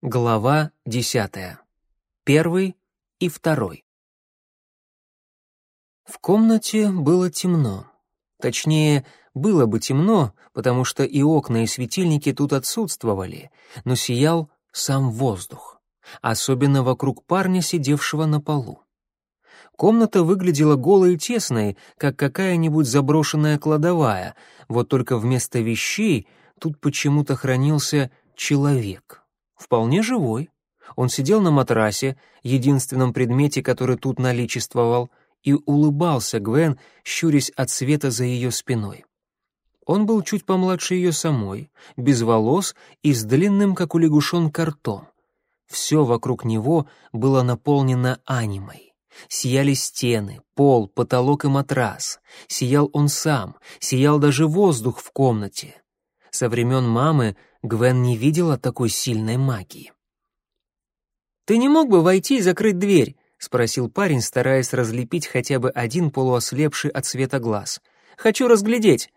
Глава десятая. Первый и второй. В комнате было темно. Точнее, было бы темно, потому что и окна, и светильники тут отсутствовали, но сиял сам воздух, особенно вокруг парня, сидевшего на полу. Комната выглядела голой и тесной, как какая-нибудь заброшенная кладовая, вот только вместо вещей тут почему-то хранился человек вполне живой. Он сидел на матрасе, единственном предмете, который тут наличествовал, и улыбался Гвен, щурясь от света за ее спиной. Он был чуть помладше ее самой, без волос и с длинным, как у лягушон, картом. Все вокруг него было наполнено анимой. Сияли стены, пол, потолок и матрас. Сиял он сам, сиял даже воздух в комнате. Со времен мамы Гвен не видела такой сильной магии. «Ты не мог бы войти и закрыть дверь?» — спросил парень, стараясь разлепить хотя бы один полуослепший от света глаз. «Хочу разглядеть».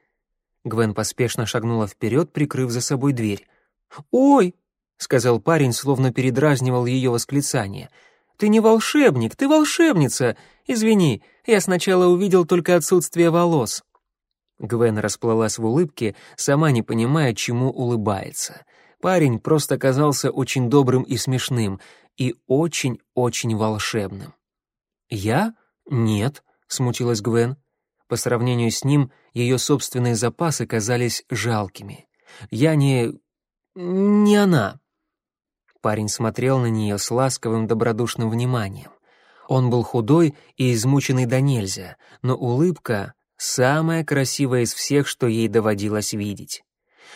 Гвен поспешно шагнула вперед, прикрыв за собой дверь. «Ой!» — сказал парень, словно передразнивал ее восклицание. «Ты не волшебник, ты волшебница! Извини, я сначала увидел только отсутствие волос». Гвен расплылась в улыбке, сама не понимая, чему улыбается. Парень просто казался очень добрым и смешным, и очень-очень волшебным. «Я? Нет», — смутилась Гвен. По сравнению с ним ее собственные запасы казались жалкими. «Я не... не она». Парень смотрел на нее с ласковым добродушным вниманием. Он был худой и измученный до нельзя, но улыбка самая красивая из всех, что ей доводилось видеть.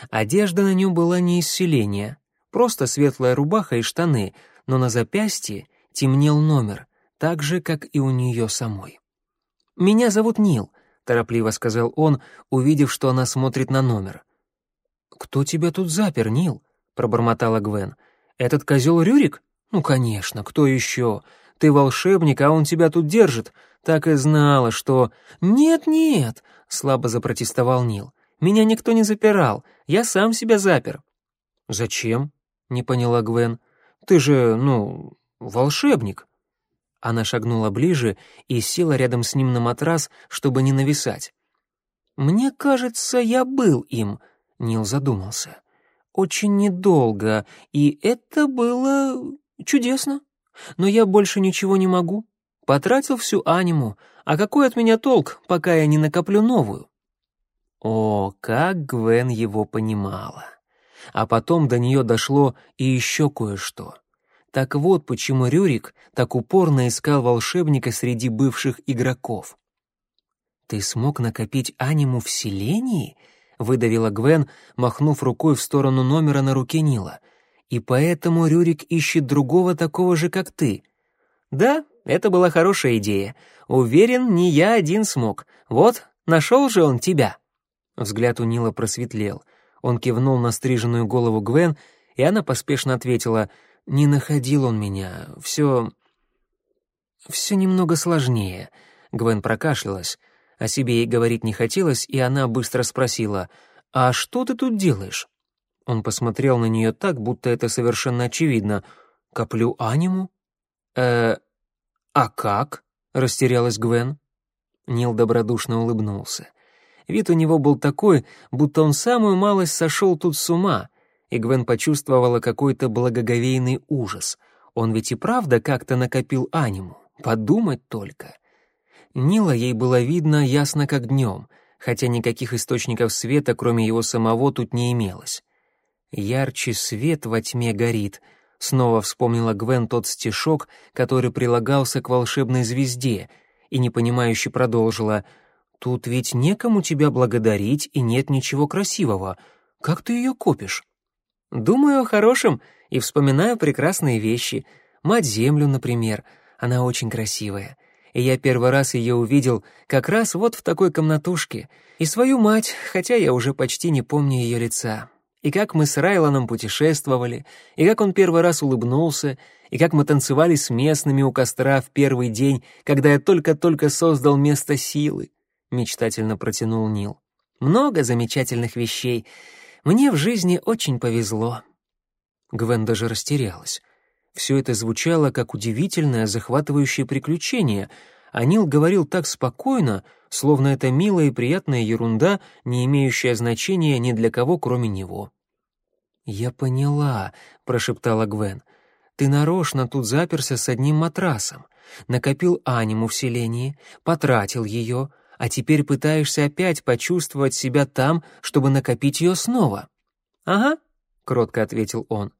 Одежда на нем была не из селения, просто светлая рубаха и штаны, но на запястье темнел номер, так же, как и у нее самой. «Меня зовут Нил», — торопливо сказал он, увидев, что она смотрит на номер. «Кто тебя тут запер, Нил?» — пробормотала Гвен. «Этот козел Рюрик? Ну, конечно, кто еще? Ты волшебник, а он тебя тут держит. Так и знала, что... «Нет-нет», — слабо запротестовал Нил. «Меня никто не запирал. Я сам себя запер». «Зачем?» — не поняла Гвен. «Ты же, ну, волшебник». Она шагнула ближе и села рядом с ним на матрас, чтобы не нависать. «Мне кажется, я был им», — Нил задумался. «Очень недолго, и это было чудесно. Но я больше ничего не могу. Потратил всю аниму, а какой от меня толк, пока я не накоплю новую? О, как Гвен его понимала. А потом до нее дошло и еще кое-что. Так вот, почему Рюрик так упорно искал волшебника среди бывших игроков. «Ты смог накопить аниму в селении?» — выдавила Гвен, махнув рукой в сторону номера на руке Нила. «И поэтому Рюрик ищет другого такого же, как ты». «Да, это была хорошая идея. Уверен, не я один смог. Вот, нашел же он тебя». Взгляд у Нила просветлел. Он кивнул на стриженную голову Гвен, и она поспешно ответила, «Не находил он меня. Все... все немного сложнее». Гвен прокашлялась. О себе ей говорить не хотелось, и она быстро спросила, «А что ты тут делаешь?» Он посмотрел на нее так, будто это совершенно очевидно. «Коплю аниму?» «Э, «А как?» — растерялась Гвен. Нил добродушно улыбнулся. Вид у него был такой, будто он самую малость сошел тут с ума, и Гвен почувствовала какой-то благоговейный ужас. Он ведь и правда как-то накопил аниму. Подумать только. Нила ей было видно ясно как днем, хотя никаких источников света, кроме его самого, тут не имелось. Ярче свет во тьме горит — Снова вспомнила Гвен тот стишок, который прилагался к волшебной звезде, и непонимающе продолжила. «Тут ведь некому тебя благодарить, и нет ничего красивого. Как ты ее копишь?» «Думаю о хорошем и вспоминаю прекрасные вещи. Мать-землю, например. Она очень красивая. И я первый раз ее увидел как раз вот в такой комнатушке. И свою мать, хотя я уже почти не помню ее лица и как мы с Райланом путешествовали, и как он первый раз улыбнулся, и как мы танцевали с местными у костра в первый день, когда я только-только создал место силы», — мечтательно протянул Нил. «Много замечательных вещей. Мне в жизни очень повезло». Гвен даже растерялась. Все это звучало как удивительное, захватывающее приключение, а Нил говорил так спокойно, словно это милая и приятная ерунда, не имеющая значения ни для кого, кроме него. «Я поняла», — прошептала Гвен. «Ты нарочно тут заперся с одним матрасом, накопил аниму в селении, потратил ее, а теперь пытаешься опять почувствовать себя там, чтобы накопить ее снова». «Ага», — кротко ответил он.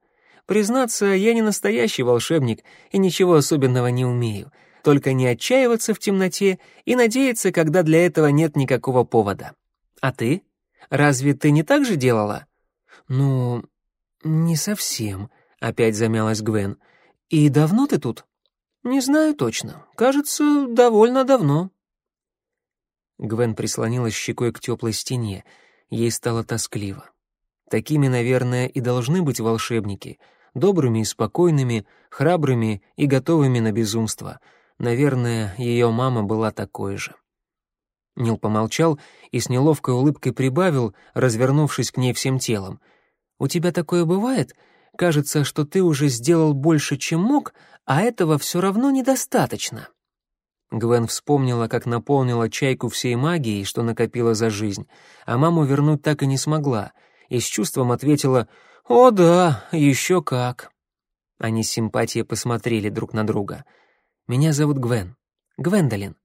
Признаться, я не настоящий волшебник и ничего особенного не умею. Только не отчаиваться в темноте и надеяться, когда для этого нет никакого повода. А ты? Разве ты не так же делала? Ну, не совсем, опять замялась Гвен. И давно ты тут? Не знаю точно. Кажется, довольно давно. Гвен прислонилась щекой к теплой стене. Ей стало тоскливо. Такими, наверное, и должны быть волшебники — добрыми и спокойными, храбрыми и готовыми на безумство. Наверное, ее мама была такой же. Нил помолчал и с неловкой улыбкой прибавил, развернувшись к ней всем телом. «У тебя такое бывает? Кажется, что ты уже сделал больше, чем мог, а этого все равно недостаточно». Гвен вспомнила, как наполнила чайку всей магией, что накопила за жизнь, а маму вернуть так и не смогла, и с чувством ответила «О да, еще как». Они с симпатией посмотрели друг на друга. «Меня зовут Гвен. Гвендолин».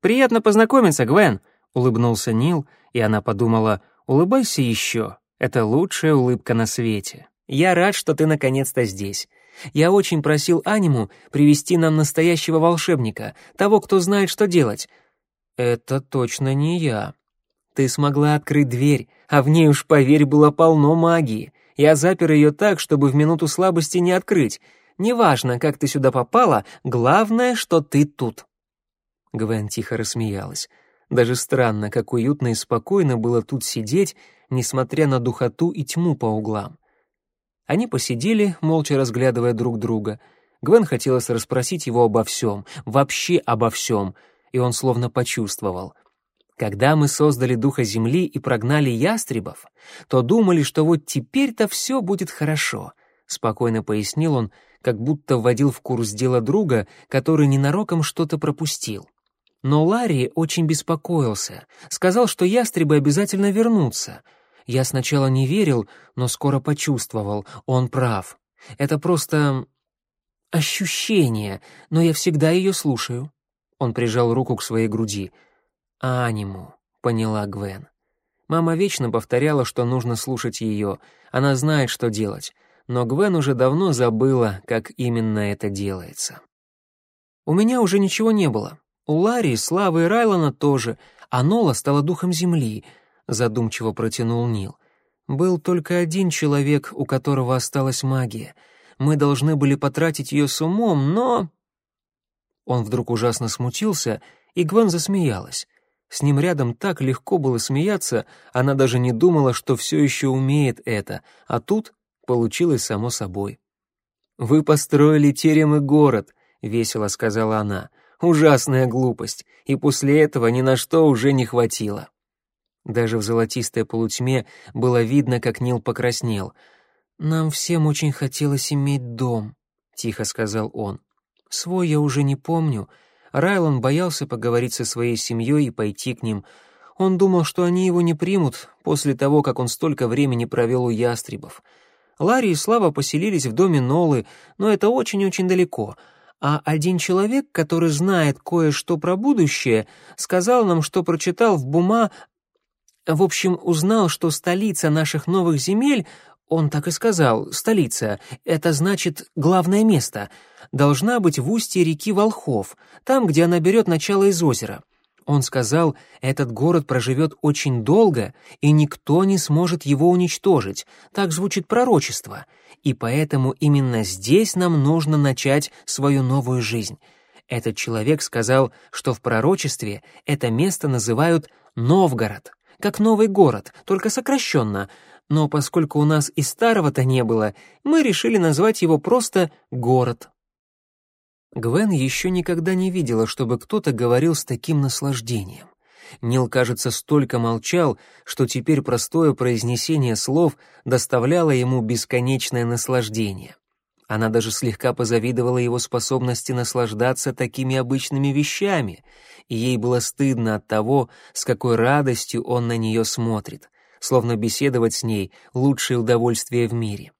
«Приятно познакомиться, Гвен», — улыбнулся Нил, и она подумала, «Улыбайся еще. Это лучшая улыбка на свете. Я рад, что ты наконец-то здесь. Я очень просил Аниму привести нам настоящего волшебника, того, кто знает, что делать». «Это точно не я», ты смогла открыть дверь, а в ней уж, поверь, было полно магии. Я запер ее так, чтобы в минуту слабости не открыть. Неважно, как ты сюда попала, главное, что ты тут». Гвен тихо рассмеялась. Даже странно, как уютно и спокойно было тут сидеть, несмотря на духоту и тьму по углам. Они посидели, молча разглядывая друг друга. Гвен хотелось расспросить его обо всем, вообще обо всем, и он словно почувствовал. Когда мы создали духа земли и прогнали ястребов, то думали, что вот теперь-то все будет хорошо, спокойно пояснил он, как будто вводил в курс дела друга, который ненароком что-то пропустил. Но Ларри очень беспокоился, сказал, что ястребы обязательно вернутся. Я сначала не верил, но скоро почувствовал, он прав. Это просто ощущение, но я всегда ее слушаю. Он прижал руку к своей груди — «Аниму», — поняла Гвен. Мама вечно повторяла, что нужно слушать ее. Она знает, что делать. Но Гвен уже давно забыла, как именно это делается. «У меня уже ничего не было. У Ларри, Славы и Райлона тоже, а Нола стала духом земли», — задумчиво протянул Нил. «Был только один человек, у которого осталась магия. Мы должны были потратить ее с умом, но...» Он вдруг ужасно смутился, и Гвен засмеялась. С ним рядом так легко было смеяться, она даже не думала, что все еще умеет это, а тут получилось само собой. «Вы построили терем и город», — весело сказала она. «Ужасная глупость, и после этого ни на что уже не хватило». Даже в золотистой полутьме было видно, как Нил покраснел. «Нам всем очень хотелось иметь дом», — тихо сказал он. «Свой я уже не помню, Райлон боялся поговорить со своей семьей и пойти к ним. Он думал, что они его не примут после того, как он столько времени провел у ястребов. Ларри и Слава поселились в доме Нолы, но это очень-очень далеко. А один человек, который знает кое-что про будущее, сказал нам, что прочитал в Бума... В общем, узнал, что столица наших новых земель он так и сказал, столица, это значит главное место, должна быть в устье реки Волхов, там, где она берет начало из озера. Он сказал, этот город проживет очень долго, и никто не сможет его уничтожить, так звучит пророчество, и поэтому именно здесь нам нужно начать свою новую жизнь. Этот человек сказал, что в пророчестве это место называют Новгород, как новый город, только сокращенно — но поскольку у нас и старого-то не было, мы решили назвать его просто «город». Гвен еще никогда не видела, чтобы кто-то говорил с таким наслаждением. Нил, кажется, столько молчал, что теперь простое произнесение слов доставляло ему бесконечное наслаждение. Она даже слегка позавидовала его способности наслаждаться такими обычными вещами, и ей было стыдно от того, с какой радостью он на нее смотрит, словно беседовать с ней — лучшее удовольствие в мире.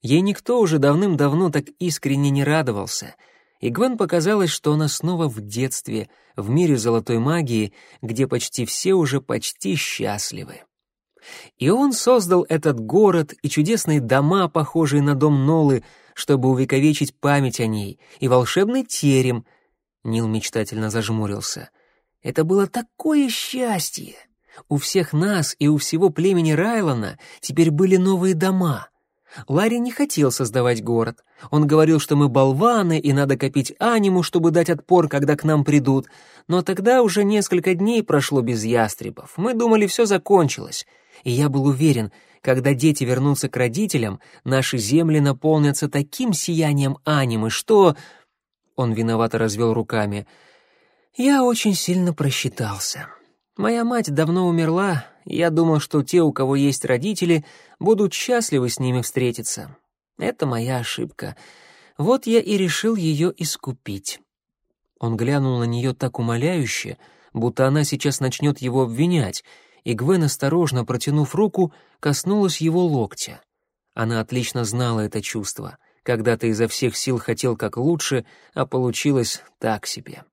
Ей никто уже давным-давно так искренне не радовался, и Гвен показалось, что она снова в детстве, в мире золотой магии, где почти все уже почти счастливы. И он создал этот город и чудесные дома, похожие на дом Нолы, чтобы увековечить память о ней, и волшебный терем. Нил мечтательно зажмурился. Это было такое счастье! У всех нас и у всего племени Райлона теперь были новые дома. Ларри не хотел создавать город. Он говорил, что мы болваны и надо копить аниму, чтобы дать отпор, когда к нам придут. Но тогда уже несколько дней прошло без ястребов. Мы думали, все закончилось. И я был уверен, когда дети вернутся к родителям, наши земли наполнятся таким сиянием анимы, что... Он виновато развел руками. Я очень сильно просчитался. Моя мать давно умерла, я думал, что те, у кого есть родители, будут счастливы с ними встретиться. Это моя ошибка. Вот я и решил ее искупить. Он глянул на нее так умоляюще, будто она сейчас начнет его обвинять, и Гвен, осторожно протянув руку, коснулась его локтя. Она отлично знала это чувство, когда ты изо всех сил хотел как лучше, а получилось так себе.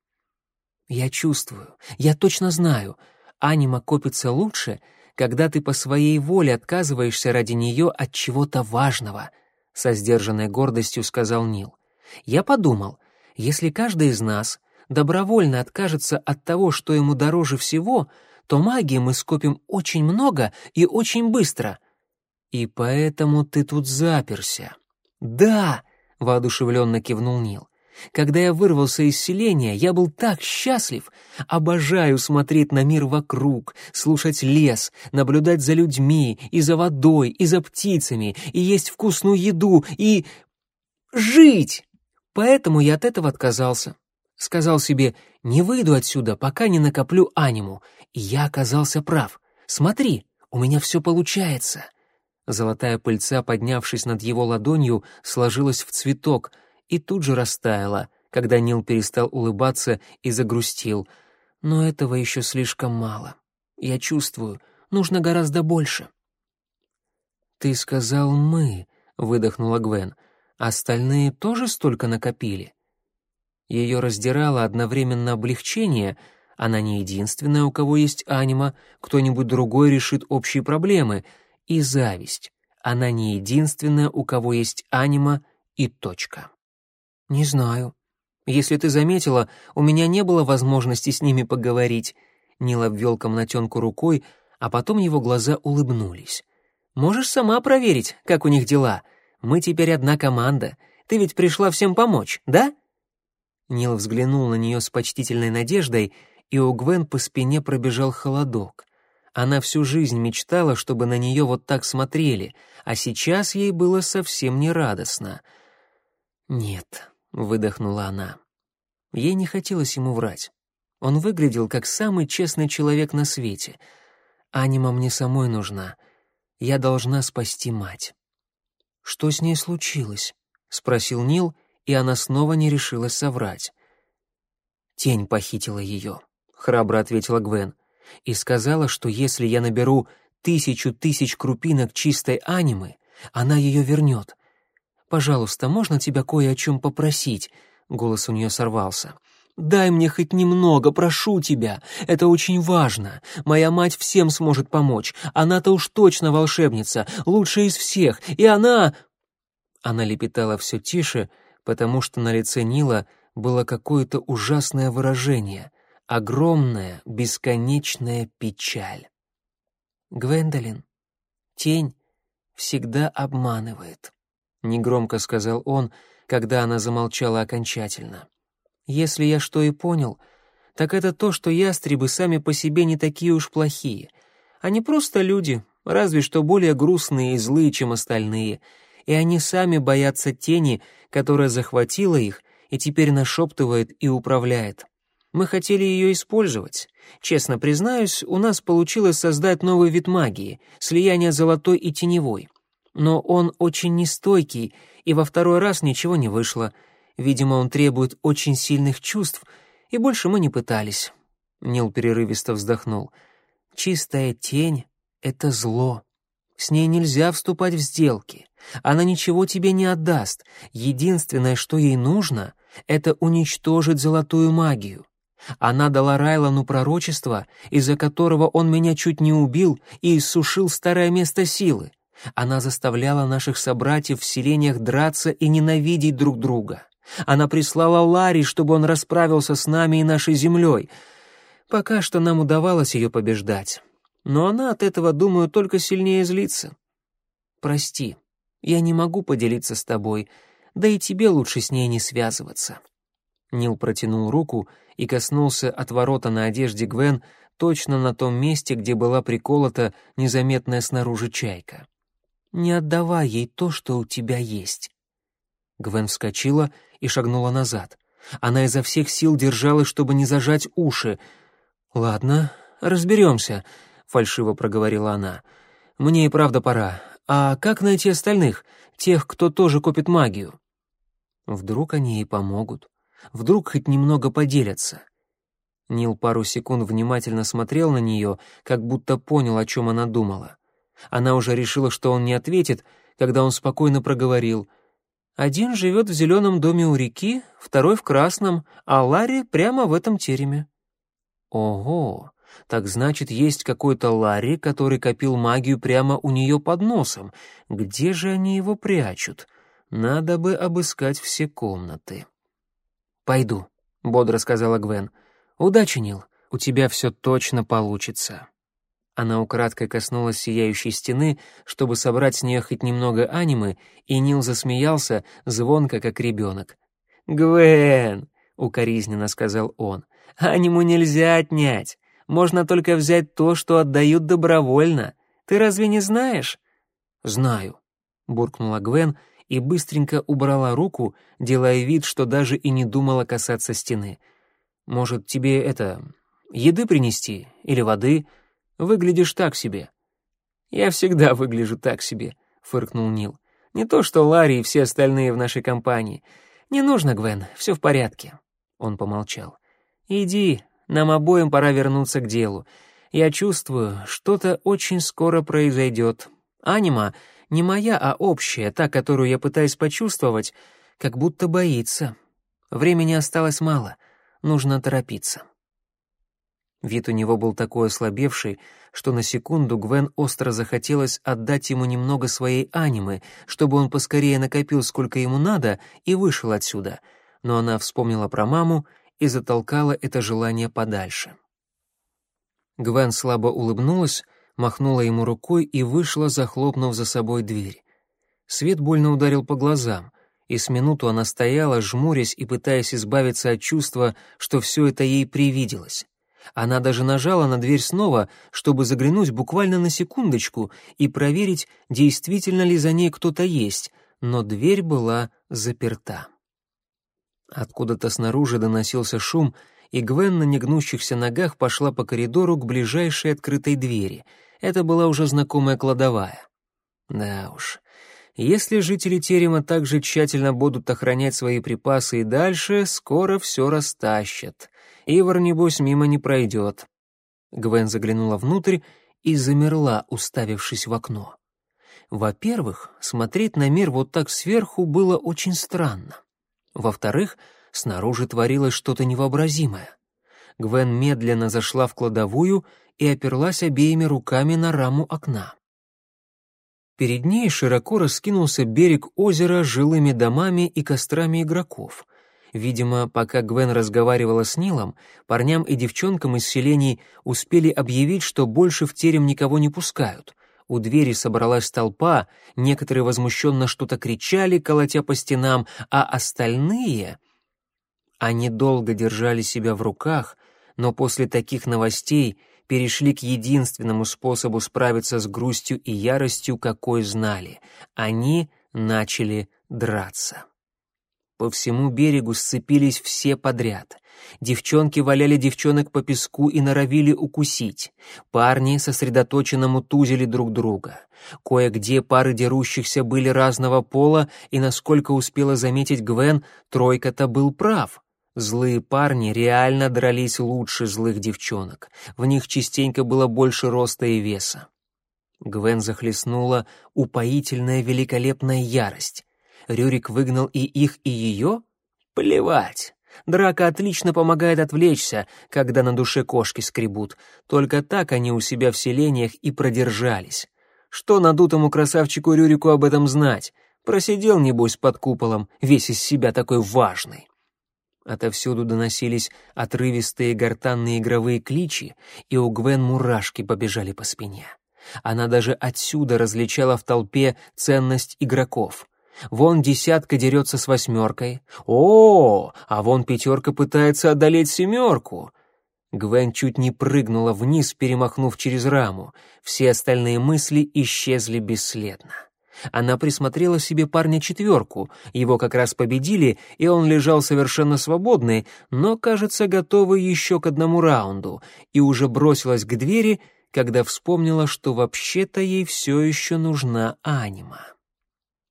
«Я чувствую, я точно знаю, анима копится лучше, когда ты по своей воле отказываешься ради нее от чего-то важного», — со сдержанной гордостью сказал Нил. «Я подумал, если каждый из нас добровольно откажется от того, что ему дороже всего, то магии мы скопим очень много и очень быстро. И поэтому ты тут заперся. Да, воодушевленно кивнул Нил. Когда я вырвался из селения, я был так счастлив. Обожаю смотреть на мир вокруг, слушать лес, наблюдать за людьми, и за водой, и за птицами, и есть вкусную еду, и... жить! Поэтому я от этого отказался. Сказал себе, не выйду отсюда, пока не накоплю аниму. И я оказался прав. Смотри, у меня все получается. Золотая пыльца, поднявшись над его ладонью, сложилась в цветок и тут же растаяла, когда Нил перестал улыбаться и загрустил. Но этого еще слишком мало. Я чувствую, нужно гораздо больше. «Ты сказал «мы», — выдохнула Гвен. «Остальные тоже столько накопили?» Ее раздирало одновременно облегчение, она не единственная, у кого есть анима, кто-нибудь другой решит общие проблемы, и зависть. Она не единственная, у кого есть анима и точка. «Не знаю. Если ты заметила, у меня не было возможности с ними поговорить». Нил обвел комнатенку рукой, а потом его глаза улыбнулись. «Можешь сама проверить, как у них дела. Мы теперь одна команда. Ты ведь пришла всем помочь, да?» Нил взглянул на нее с почтительной надеждой, и у Гвен по спине пробежал холодок. Она всю жизнь мечтала, чтобы на нее вот так смотрели, а сейчас ей было совсем не радостно. «Нет», — выдохнула она. Ей не хотелось ему врать. Он выглядел как самый честный человек на свете. «Анима мне самой нужна. Я должна спасти мать». «Что с ней случилось?» — спросил Нил, — и она снова не решилась соврать. «Тень похитила ее», — храбро ответила Гвен, «и сказала, что если я наберу тысячу тысяч крупинок чистой анимы, она ее вернет. Пожалуйста, можно тебя кое о чем попросить?» Голос у нее сорвался. «Дай мне хоть немного, прошу тебя. Это очень важно. Моя мать всем сможет помочь. Она-то уж точно волшебница, лучшая из всех. И она...» Она лепетала все тише, потому что на лице Нила было какое-то ужасное выражение, огромная, бесконечная печаль. «Гвендолин, тень всегда обманывает», — негромко сказал он, когда она замолчала окончательно. «Если я что и понял, так это то, что ястребы сами по себе не такие уж плохие. Они просто люди, разве что более грустные и злые, чем остальные, и они сами боятся тени, которая захватила их и теперь нашептывает и управляет. Мы хотели ее использовать. Честно признаюсь, у нас получилось создать новый вид магии — слияние золотой и теневой. Но он очень нестойкий, и во второй раз ничего не вышло. Видимо, он требует очень сильных чувств, и больше мы не пытались. Нил перерывисто вздохнул. «Чистая тень — это зло. С ней нельзя вступать в сделки. Она ничего тебе не отдаст. Единственное, что ей нужно, это уничтожить золотую магию. Она дала Райлану пророчество, из-за которого он меня чуть не убил и иссушил старое место силы. Она заставляла наших собратьев в селениях драться и ненавидеть друг друга. Она прислала Ларри, чтобы он расправился с нами и нашей землей. Пока что нам удавалось ее побеждать. Но она от этого, думаю, только сильнее злится. Прости, я не могу поделиться с тобой, да и тебе лучше с ней не связываться». Нил протянул руку и коснулся отворота на одежде Гвен точно на том месте, где была приколота незаметная снаружи чайка. «Не отдавай ей то, что у тебя есть». Гвен вскочила и шагнула назад. Она изо всех сил держалась, чтобы не зажать уши. «Ладно, разберемся», — фальшиво проговорила она. «Мне и правда пора. А как найти остальных, тех, кто тоже копит магию? Вдруг они ей помогут? Вдруг хоть немного поделятся? Нил пару секунд внимательно смотрел на нее, как будто понял, о чем она думала. Она уже решила, что он не ответит, когда он спокойно проговорил. «Один живет в зеленом доме у реки, второй в красном, а Ларри прямо в этом тереме». «Ого! Так значит, есть какой-то Ларри, который копил магию прямо у нее под носом. Где же они его прячут? Надо бы обыскать все комнаты. «Пойду», — бодро сказала Гвен. «Удачи, Нил, у тебя все точно получится». Она украдкой коснулась сияющей стены, чтобы собрать с нее хоть немного анимы, и Нил засмеялся, звонко, как ребенок. «Гвен!» — укоризненно сказал он. «Аниму нельзя отнять. Можно только взять то, что отдают добровольно. Ты разве не знаешь?» «Знаю», — буркнула Гвен и быстренько убрала руку, делая вид, что даже и не думала касаться стены. «Может, тебе это... еды принести? Или воды? Выглядишь так себе». «Я всегда выгляжу так себе», — фыркнул Нил. «Не то что Ларри и все остальные в нашей компании. Не нужно, Гвен, все в порядке». Он помолчал. «Иди, нам обоим пора вернуться к делу. Я чувствую, что-то очень скоро произойдет. Анима не моя, а общая, та, которую я пытаюсь почувствовать, как будто боится. Времени осталось мало, нужно торопиться. Вид у него был такой ослабевший, что на секунду Гвен остро захотелось отдать ему немного своей анимы, чтобы он поскорее накопил, сколько ему надо, и вышел отсюда. Но она вспомнила про маму и затолкала это желание подальше. Гвен слабо улыбнулась, махнула ему рукой и вышла, захлопнув за собой дверь. Свет больно ударил по глазам, и с минуту она стояла, жмурясь и пытаясь избавиться от чувства, что все это ей привиделось. Она даже нажала на дверь снова, чтобы заглянуть буквально на секундочку и проверить, действительно ли за ней кто-то есть, но дверь была заперта. Откуда-то снаружи доносился шум, и Гвен на негнущихся ногах пошла по коридору к ближайшей открытой двери. Это была уже знакомая кладовая. Да уж, если жители терема так же тщательно будут охранять свои припасы и дальше, скоро все растащат. Ивар, небось, мимо не пройдет. Гвен заглянула внутрь и замерла, уставившись в окно. Во-первых, смотреть на мир вот так сверху было очень странно. Во-вторых, снаружи творилось что-то невообразимое. Гвен медленно зашла в кладовую и оперлась обеими руками на раму окна. Перед ней широко раскинулся берег озера с жилыми домами и кострами игроков. Видимо, пока Гвен разговаривала с Нилом, парням и девчонкам из селений успели объявить, что больше в терем никого не пускают. У двери собралась толпа, некоторые возмущенно что-то кричали, колотя по стенам, а остальные... Они долго держали себя в руках, но после таких новостей перешли к единственному способу справиться с грустью и яростью, какой знали. Они начали драться. По всему берегу сцепились все подряд. Девчонки валяли девчонок по песку и норовили укусить. Парни сосредоточенно мутузили друг друга. Кое-где пары дерущихся были разного пола, и, насколько успела заметить Гвен, тройка-то был прав. Злые парни реально дрались лучше злых девчонок. В них частенько было больше роста и веса. Гвен захлестнула упоительная великолепная ярость. Рюрик выгнал и их, и ее? Плевать. Драка отлично помогает отвлечься, когда на душе кошки скребут. Только так они у себя в селениях и продержались. Что надутому красавчику Рюрику об этом знать? Просидел, небось, под куполом, весь из себя такой важный. Отовсюду доносились отрывистые гортанные игровые кличи, и у Гвен мурашки побежали по спине. Она даже отсюда различала в толпе ценность игроков. Вон десятка дерется с восьмеркой. О, а вон пятерка пытается одолеть семерку. Гвен чуть не прыгнула вниз, перемахнув через раму. Все остальные мысли исчезли бесследно. Она присмотрела себе парня четверку, его как раз победили, и он лежал совершенно свободный, но, кажется, готовый еще к одному раунду, и уже бросилась к двери, когда вспомнила, что вообще-то ей все еще нужна анима.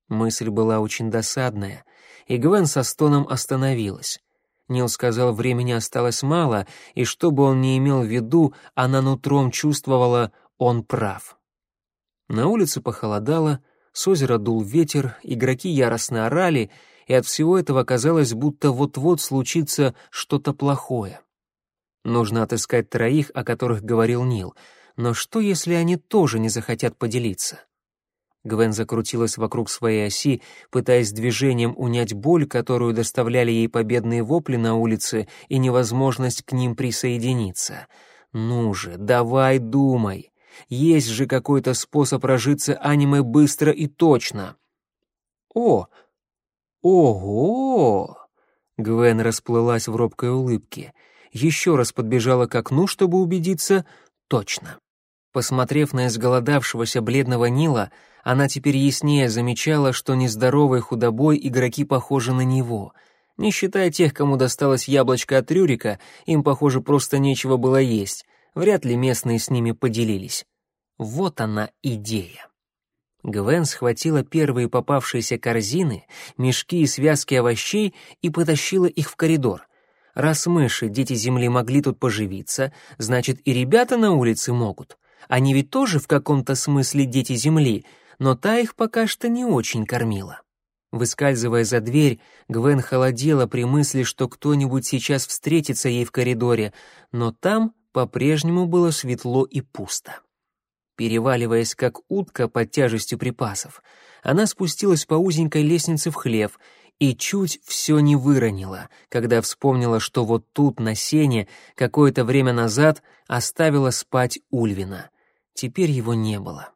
Мысль была очень досадная, и Гвен со стоном остановилась. Нил сказал, времени осталось мало, и что бы он ни имел в виду, она нутром чувствовала, он прав. На улице похолодало, с озера дул ветер, игроки яростно орали, и от всего этого казалось, будто вот-вот случится что-то плохое. Нужно отыскать троих, о которых говорил Нил, но что, если они тоже не захотят поделиться? Гвен закрутилась вокруг своей оси, пытаясь движением унять боль, которую доставляли ей победные вопли на улице и невозможность к ним присоединиться. «Ну же, давай думай. Есть же какой-то способ разжиться аниме быстро и точно». «О! Ого!» Гвен расплылась в робкой улыбке. Еще раз подбежала к окну, чтобы убедиться. «Точно». Посмотрев на изголодавшегося бледного Нила, она теперь яснее замечала, что нездоровой худобой игроки похожи на него. Не считая тех, кому досталось яблочко от Рюрика, им, похоже, просто нечего было есть. Вряд ли местные с ними поделились. Вот она идея. Гвен схватила первые попавшиеся корзины, мешки и связки овощей и потащила их в коридор. Раз мыши, дети земли, могли тут поживиться, значит, и ребята на улице могут. Они ведь тоже в каком-то смысле дети земли, но та их пока что не очень кормила. Выскальзывая за дверь, Гвен холодела при мысли, что кто-нибудь сейчас встретится ей в коридоре, но там по-прежнему было светло и пусто. Переваливаясь как утка под тяжестью припасов, она спустилась по узенькой лестнице в хлев и чуть все не выронила, когда вспомнила, что вот тут, на сене, какое-то время назад оставила спать Ульвина. Теперь его не было.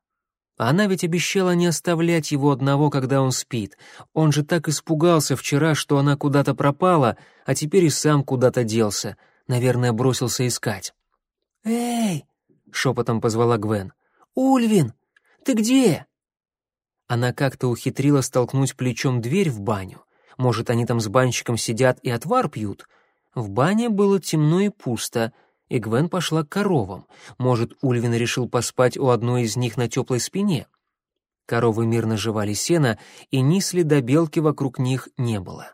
Она ведь обещала не оставлять его одного, когда он спит. Он же так испугался вчера, что она куда-то пропала, а теперь и сам куда-то делся. Наверное, бросился искать. «Эй!» — шепотом позвала Гвен. «Ульвин! Ты где?» Она как-то ухитрила столкнуть плечом дверь в баню. Может, они там с банщиком сидят и отвар пьют? В бане было темно и пусто — и Гвен пошла к коровам. Может, Ульвин решил поспать у одной из них на теплой спине. Коровы мирно жевали сено, и ни следа белки вокруг них не было.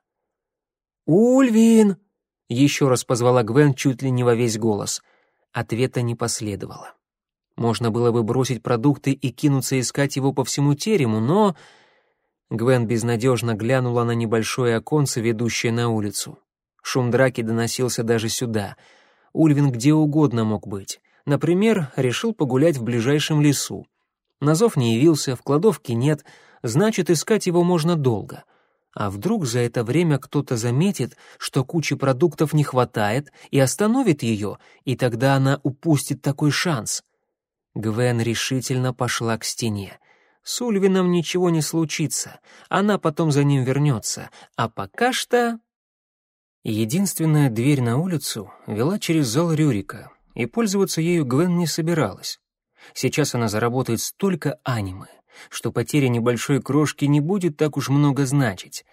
«Ульвин!» — еще раз позвала Гвен чуть ли не во весь голос. Ответа не последовало. Можно было бы бросить продукты и кинуться искать его по всему терему, но... Гвен безнадежно глянула на небольшое оконце, ведущее на улицу. Шум драки доносился даже сюда — Ульвин где угодно мог быть. Например, решил погулять в ближайшем лесу. На зов не явился, в кладовке нет, значит, искать его можно долго. А вдруг за это время кто-то заметит, что кучи продуктов не хватает, и остановит ее, и тогда она упустит такой шанс. Гвен решительно пошла к стене. С Ульвином ничего не случится, она потом за ним вернется, а пока что... Единственная дверь на улицу вела через зал Рюрика, и пользоваться ею Гвен не собиралась. Сейчас она заработает столько анимы, что потеря небольшой крошки не будет так уж много значить.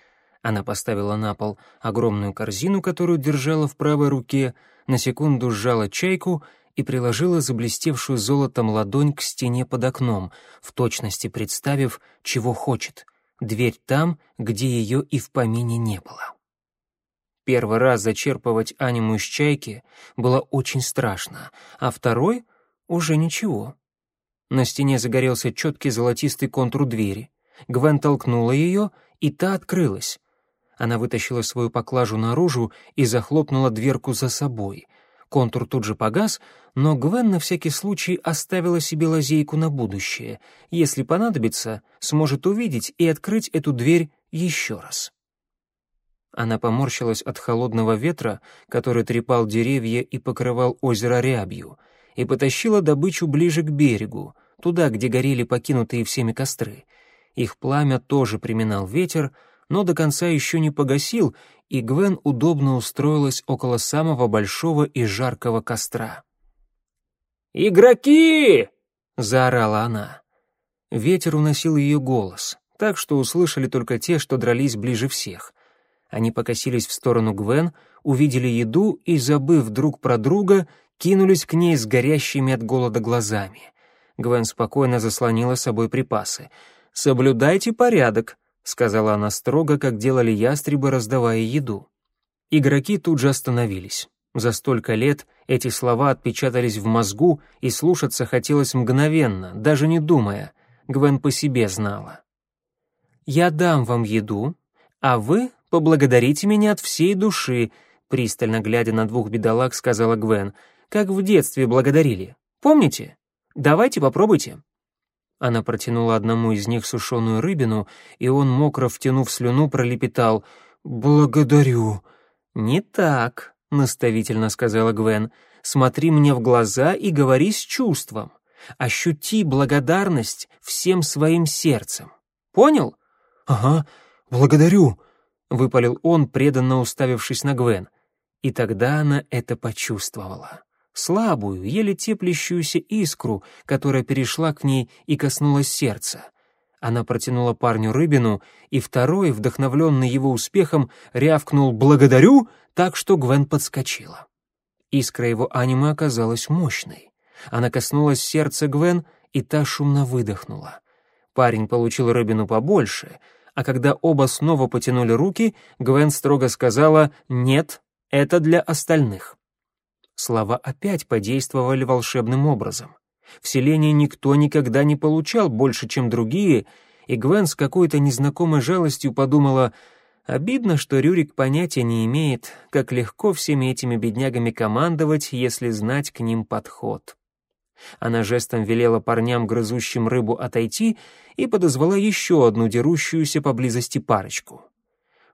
Она поставила на пол огромную корзину, которую держала в правой руке, на секунду сжала чайку и приложила заблестевшую золотом ладонь к стене под окном, в точности представив, чего хочет. Дверь там, где ее и в помине не было. Первый раз зачерпывать аниму из чайки было очень страшно, а второй — уже ничего. На стене загорелся четкий золотистый контур двери. Гвен толкнула ее, и та открылась. Она вытащила свою поклажу наружу и захлопнула дверку за собой. Контур тут же погас, но Гвен на всякий случай оставила себе лазейку на будущее. Если понадобится, сможет увидеть и открыть эту дверь еще раз. Она поморщилась от холодного ветра, который трепал деревья и покрывал озеро рябью, и потащила добычу ближе к берегу, туда, где горели покинутые всеми костры. Их пламя тоже приминал ветер, но до конца еще не погасил, и Гвен удобно устроилась около самого большого и жаркого костра. «Игроки!» — заорала она. Ветер уносил ее голос, так что услышали только те, что дрались ближе всех. Они покосились в сторону Гвен, увидели еду и, забыв друг про друга, кинулись к ней с горящими от голода глазами. Гвен спокойно заслонила собой припасы. «Соблюдайте порядок», — сказала она строго, как делали ястребы, раздавая еду. Игроки тут же остановились. За столько лет эти слова отпечатались в мозгу, и слушаться хотелось мгновенно, даже не думая. Гвен по себе знала. «Я дам вам еду, а вы поблагодарите меня от всей души», пристально глядя на двух бедолаг, сказала Гвен, «как в детстве благодарили. Помните? Давайте попробуйте». Она протянула одному из них сушеную рыбину, и он, мокро втянув слюну, пролепетал «Благодарю». «Не так», — наставительно сказала Гвен. «Смотри мне в глаза и говори с чувством. Ощути благодарность всем своим сердцем. Понял?» «Ага, благодарю», — выпалил он, преданно уставившись на Гвен. И тогда она это почувствовала слабую, еле теплящуюся искру, которая перешла к ней и коснулась сердца. Она протянула парню рыбину, и второй, вдохновленный его успехом, рявкнул «благодарю», так что Гвен подскочила. Искра его анимы оказалась мощной. Она коснулась сердца Гвен, и та шумно выдохнула. Парень получил рыбину побольше, а когда оба снова потянули руки, Гвен строго сказала «нет, это для остальных». Слова опять подействовали волшебным образом. В селении никто никогда не получал больше, чем другие, и Гвен с какой-то незнакомой жалостью подумала, обидно, что Рюрик понятия не имеет, как легко всеми этими беднягами командовать, если знать к ним подход. Она жестом велела парням, грызущим рыбу, отойти и подозвала еще одну дерущуюся поблизости парочку.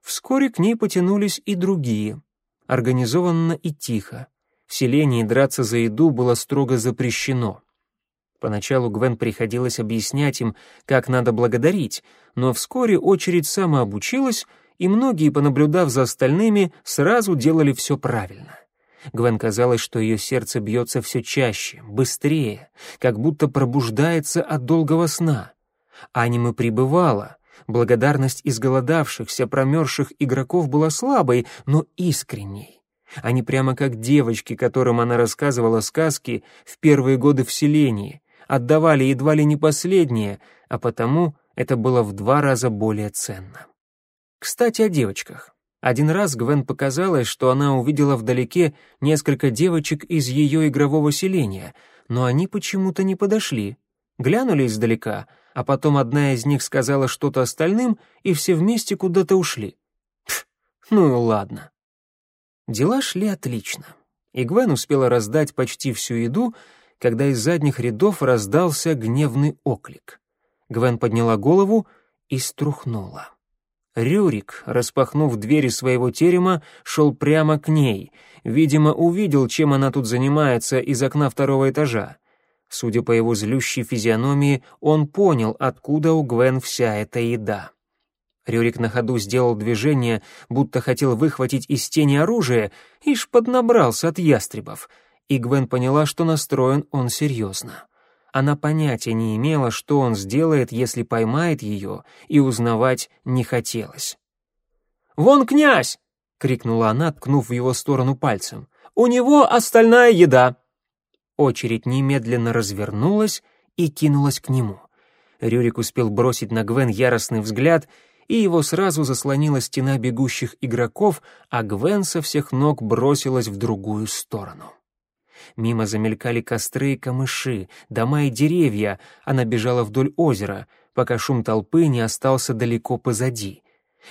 Вскоре к ней потянулись и другие, организованно и тихо. В селении драться за еду было строго запрещено. Поначалу Гвен приходилось объяснять им, как надо благодарить, но вскоре очередь самообучилась, и многие, понаблюдав за остальными, сразу делали все правильно. Гвен казалось, что ее сердце бьется все чаще, быстрее, как будто пробуждается от долгого сна. Аниме пребывала. Благодарность изголодавшихся, промерзших игроков была слабой, но искренней. Они прямо как девочки, которым она рассказывала сказки в первые годы вселения, отдавали едва ли не последние, а потому это было в два раза более ценно. Кстати, о девочках. Один раз Гвен показалось, что она увидела вдалеке несколько девочек из ее игрового селения, но они почему-то не подошли. Глянули издалека, а потом одна из них сказала что-то остальным, и все вместе куда-то ушли. Пф, ну и ладно. Дела шли отлично, и Гвен успела раздать почти всю еду, когда из задних рядов раздался гневный оклик. Гвен подняла голову и струхнула. Рюрик, распахнув двери своего терема, шел прямо к ней. Видимо, увидел, чем она тут занимается из окна второго этажа. Судя по его злющей физиономии, он понял, откуда у Гвен вся эта еда. Рюрик на ходу сделал движение, будто хотел выхватить из тени оружие, ишь поднабрался от ястребов. И Гвен поняла, что настроен он серьезно. Она понятия не имела, что он сделает, если поймает ее, и узнавать не хотелось. «Вон князь!» — крикнула она, ткнув в его сторону пальцем. «У него остальная еда!» Очередь немедленно развернулась и кинулась к нему. Рюрик успел бросить на Гвен яростный взгляд, и его сразу заслонила стена бегущих игроков, а Гвен со всех ног бросилась в другую сторону. Мимо замелькали костры и камыши, дома и деревья, она бежала вдоль озера, пока шум толпы не остался далеко позади.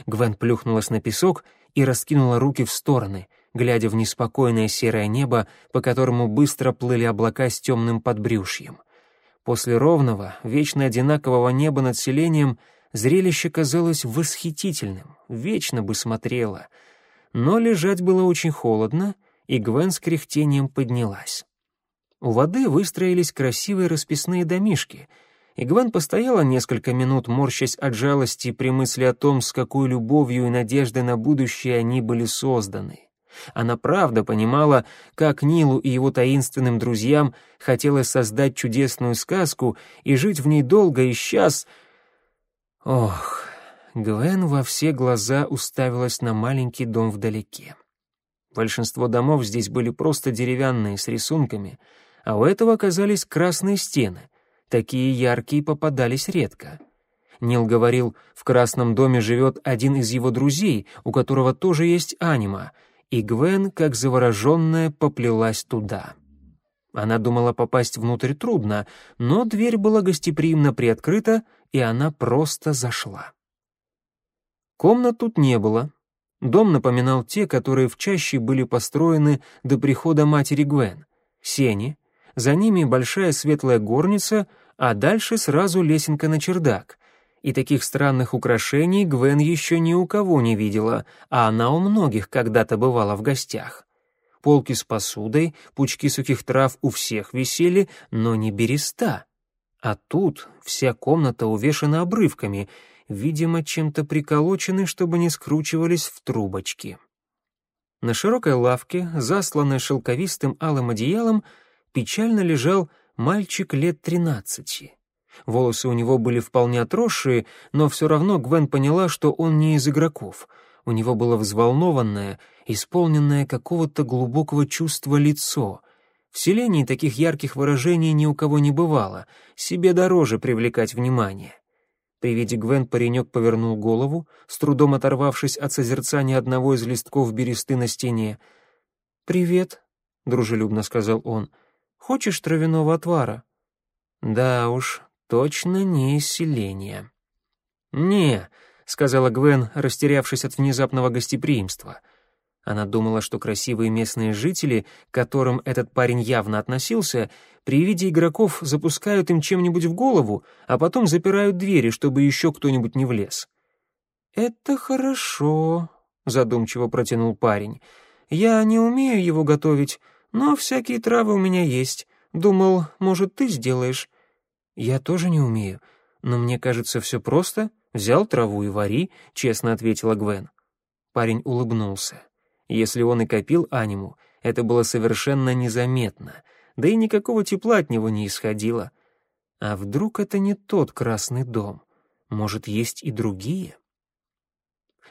Гвен плюхнулась на песок и раскинула руки в стороны, глядя в неспокойное серое небо, по которому быстро плыли облака с темным подбрюшьем. После ровного, вечно одинакового неба над селением зрелище казалось восхитительным, вечно бы смотрела. Но лежать было очень холодно, и Гвен с кряхтением поднялась. У воды выстроились красивые расписные домишки — и Гвен постояла несколько минут, морщась от жалости при мысли о том, с какой любовью и надеждой на будущее они были созданы. Она правда понимала, как Нилу и его таинственным друзьям хотелось создать чудесную сказку и жить в ней долго и счаст. Ох, Гвен во все глаза уставилась на маленький дом вдалеке. Большинство домов здесь были просто деревянные, с рисунками, а у этого оказались красные стены. Такие яркие попадались редко. Нил говорил, в Красном доме живет один из его друзей, у которого тоже есть анима, и Гвен, как завороженная, поплелась туда. Она думала попасть внутрь трудно, но дверь была гостеприимно приоткрыта, и она просто зашла. Комнат тут не было. Дом напоминал те, которые в чаще были построены до прихода матери Гвен. Сени, за ними большая светлая горница — а дальше сразу лесенка на чердак. И таких странных украшений Гвен еще ни у кого не видела, а она у многих когда-то бывала в гостях. Полки с посудой, пучки сухих трав у всех висели, но не береста. А тут вся комната увешана обрывками, видимо, чем-то приколочены, чтобы не скручивались в трубочки. На широкой лавке, засланной шелковистым алым одеялом, печально лежал мальчик лет тринадцати. Волосы у него были вполне отросшие, но все равно Гвен поняла, что он не из игроков. У него было взволнованное, исполненное какого-то глубокого чувства лицо. В селении таких ярких выражений ни у кого не бывало, себе дороже привлекать внимание. При виде Гвен паренек повернул голову, с трудом оторвавшись от созерцания одного из листков бересты на стене. «Привет», — дружелюбно сказал он, — Хочешь травяного отвара?» «Да уж, точно не из селения». «Не», — сказала Гвен, растерявшись от внезапного гостеприимства. Она думала, что красивые местные жители, к которым этот парень явно относился, при виде игроков запускают им чем-нибудь в голову, а потом запирают двери, чтобы еще кто-нибудь не влез. «Это хорошо», — задумчиво протянул парень. «Я не умею его готовить, но всякие травы у меня есть. Думал, может, ты сделаешь. Я тоже не умею, но мне кажется, все просто. Взял траву и вари, честно ответила Гвен. Парень улыбнулся. Если он и копил аниму, это было совершенно незаметно, да и никакого тепла от него не исходило. А вдруг это не тот красный дом? Может, есть и другие?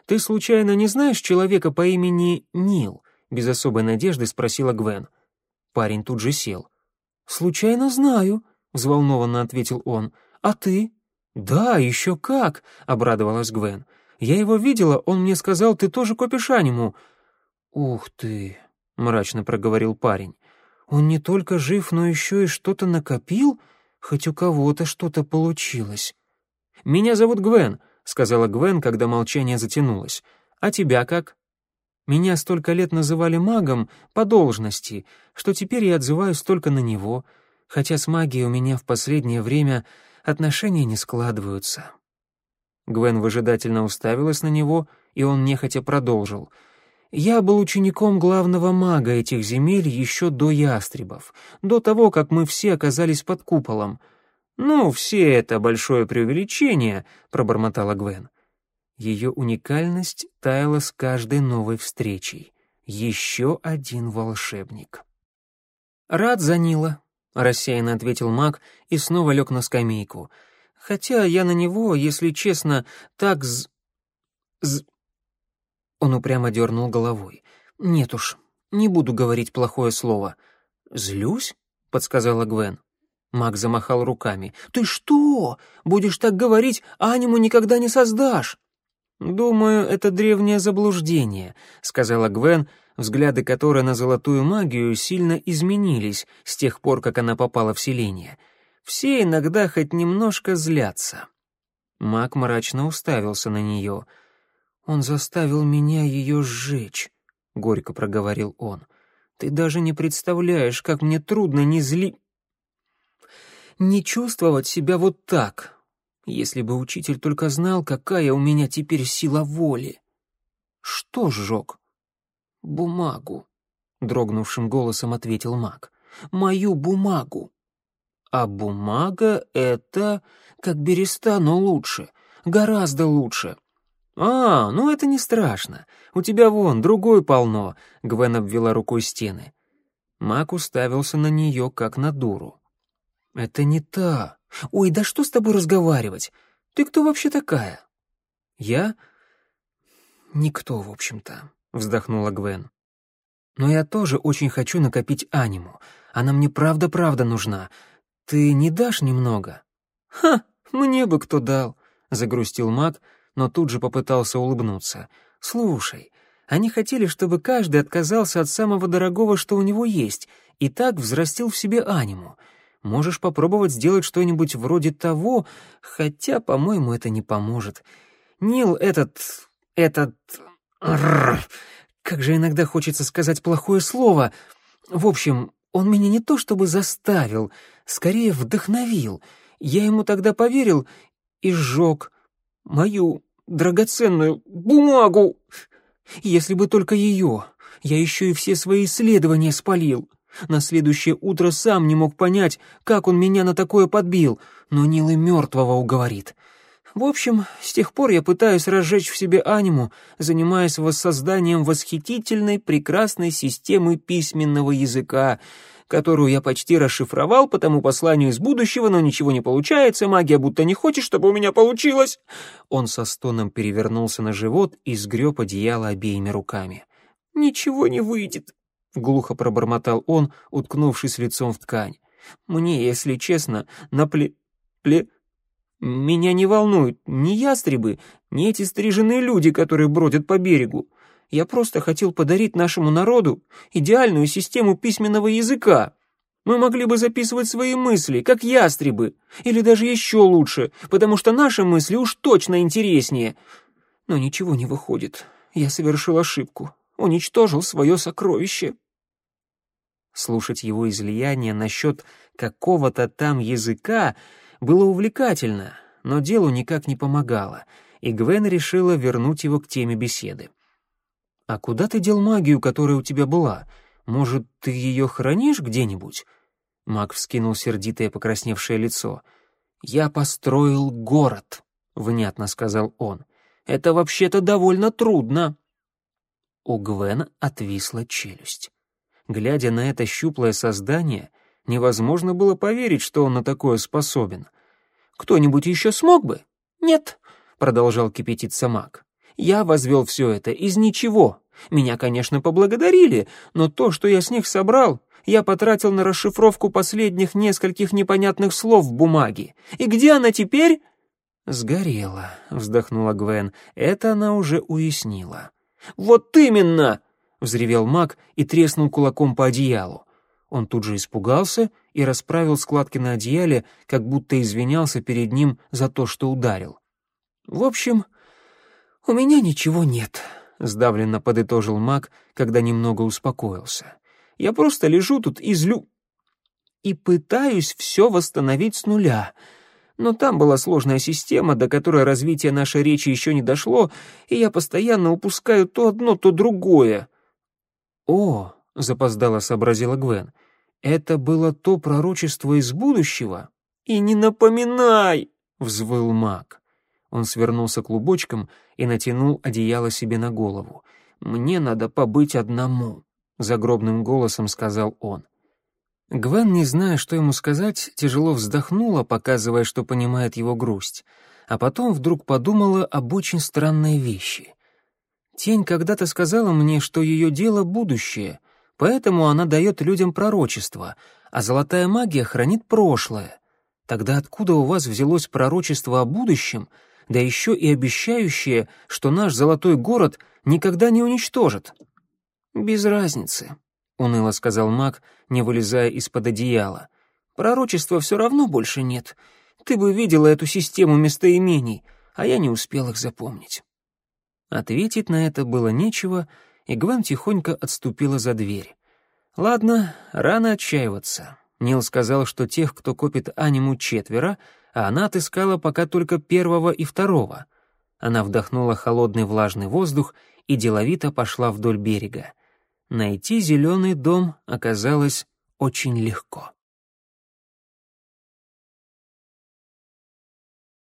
Ты случайно не знаешь человека по имени Нил? без особой надежды спросила Гвен. Парень тут же сел. «Случайно знаю», — взволнованно ответил он. «А ты?» «Да, еще как», — обрадовалась Гвен. «Я его видела, он мне сказал, ты тоже копишь аниму». «Ух ты», — мрачно проговорил парень. «Он не только жив, но еще и что-то накопил? Хоть у кого-то что-то получилось». «Меня зовут Гвен», — сказала Гвен, когда молчание затянулось. «А тебя как?» Меня столько лет называли магом по должности, что теперь я отзываюсь только на него, хотя с магией у меня в последнее время отношения не складываются». Гвен выжидательно уставилась на него, и он нехотя продолжил. «Я был учеником главного мага этих земель еще до ястребов, до того, как мы все оказались под куполом». «Ну, все это большое преувеличение», — пробормотала Гвен. Ее уникальность таяла с каждой новой встречей. Еще один волшебник. «Рад за Нила», — рассеянно ответил маг и снова лег на скамейку. «Хотя я на него, если честно, так з... з... Он упрямо дернул головой. «Нет уж, не буду говорить плохое слово». «Злюсь?» — подсказала Гвен. Мак замахал руками. «Ты что? Будешь так говорить, аниму никогда не создашь!» «Думаю, это древнее заблуждение», — сказала Гвен, взгляды которой на золотую магию сильно изменились с тех пор, как она попала в селение. Все иногда хоть немножко злятся. Мак мрачно уставился на нее. «Он заставил меня ее сжечь», — горько проговорил он. «Ты даже не представляешь, как мне трудно не зли...» не чувствовать себя вот так. Если бы учитель только знал, какая у меня теперь сила воли. Что сжег? Бумагу, дрогнувшим голосом ответил маг. Мою бумагу. А бумага — это как береста, но лучше, гораздо лучше. «А, ну это не страшно. У тебя вон, другой полно», — Гвен обвела рукой стены. Мак уставился на нее, как на дуру. «Это не та. Ой, да что с тобой разговаривать? Ты кто вообще такая?» «Я?» «Никто, в общем-то», — вздохнула Гвен. «Но я тоже очень хочу накопить аниму. Она мне правда-правда нужна. Ты не дашь немного?» «Ха, мне бы кто дал», — загрустил маг, но тут же попытался улыбнуться. «Слушай, они хотели, чтобы каждый отказался от самого дорогого, что у него есть, и так взрастил в себе аниму. Можешь попробовать сделать что-нибудь вроде того, хотя, по-моему, это не поможет. Нил этот... этот... Как же иногда хочется сказать плохое слово. В общем, он меня не то чтобы заставил, скорее вдохновил. Я ему тогда поверил и сжег мою драгоценную бумагу. Если бы только ее, я еще и все свои исследования спалил. На следующее утро сам не мог понять, как он меня на такое подбил, но Нил и мертвого уговорит. В общем, с тех пор я пытаюсь разжечь в себе аниму, занимаясь воссозданием восхитительной, прекрасной системы письменного языка, которую я почти расшифровал по тому посланию из будущего, но ничего не получается, магия будто не хочет, чтобы у меня получилось. Он со стоном перевернулся на живот и сгреб одеяло обеими руками. «Ничего не выйдет. — глухо пробормотал он, уткнувшись лицом в ткань. «Мне, если честно, напле... пле... Меня не волнуют ни ястребы, ни эти стриженные люди, которые бродят по берегу. Я просто хотел подарить нашему народу идеальную систему письменного языка. Мы могли бы записывать свои мысли, как ястребы, или даже еще лучше, потому что наши мысли уж точно интереснее. Но ничего не выходит. Я совершил ошибку уничтожил свое сокровище. Слушать его излияние насчет какого-то там языка было увлекательно, но делу никак не помогало, и Гвен решила вернуть его к теме беседы. «А куда ты дел магию, которая у тебя была? Может, ты ее хранишь где-нибудь?» Маг вскинул сердитое покрасневшее лицо. «Я построил город», — внятно сказал он. «Это вообще-то довольно трудно». У Гвен отвисла челюсть. Глядя на это щуплое создание, невозможно было поверить, что он на такое способен. «Кто-нибудь еще смог бы?» «Нет», — продолжал кипятиться маг. «Я возвел все это из ничего. Меня, конечно, поблагодарили, но то, что я с них собрал, я потратил на расшифровку последних нескольких непонятных слов в бумаге. И где она теперь?» «Сгорела», — вздохнула Гвен. «Это она уже уяснила». «Вот именно!» — взревел маг и треснул кулаком по одеялу. Он тут же испугался и расправил складки на одеяле, как будто извинялся перед ним за то, что ударил. «В общем, у меня ничего нет», — сдавленно подытожил маг, когда немного успокоился. «Я просто лежу тут и злю... и пытаюсь все восстановить с нуля. Но там была сложная система, до которой развитие нашей речи еще не дошло, и я постоянно упускаю то одно, то другое. «О», — запоздало сообразила Гвен, — «это было то пророчество из будущего?» «И не напоминай!» — взвыл маг. Он свернулся клубочком и натянул одеяло себе на голову. «Мне надо побыть одному», — загробным голосом сказал он. Гвен, не зная, что ему сказать, тяжело вздохнула, показывая, что понимает его грусть, а потом вдруг подумала об очень странной вещи. Тень когда-то сказала мне, что ее дело — будущее, поэтому она дает людям пророчество, а золотая магия хранит прошлое. Тогда откуда у вас взялось пророчество о будущем, да еще и обещающее, что наш золотой город никогда не уничтожит?» «Без разницы», — уныло сказал маг, не вылезая из-под одеяла. «Пророчества все равно больше нет. Ты бы видела эту систему местоимений, а я не успел их запомнить». Ответить на это было нечего, и Гвен тихонько отступила за дверь. «Ладно, рано отчаиваться». Нил сказал, что тех, кто копит аниму, четверо, а она отыскала пока только первого и второго. Она вдохнула холодный влажный воздух и деловито пошла вдоль берега. Найти зеленый дом оказалось очень легко.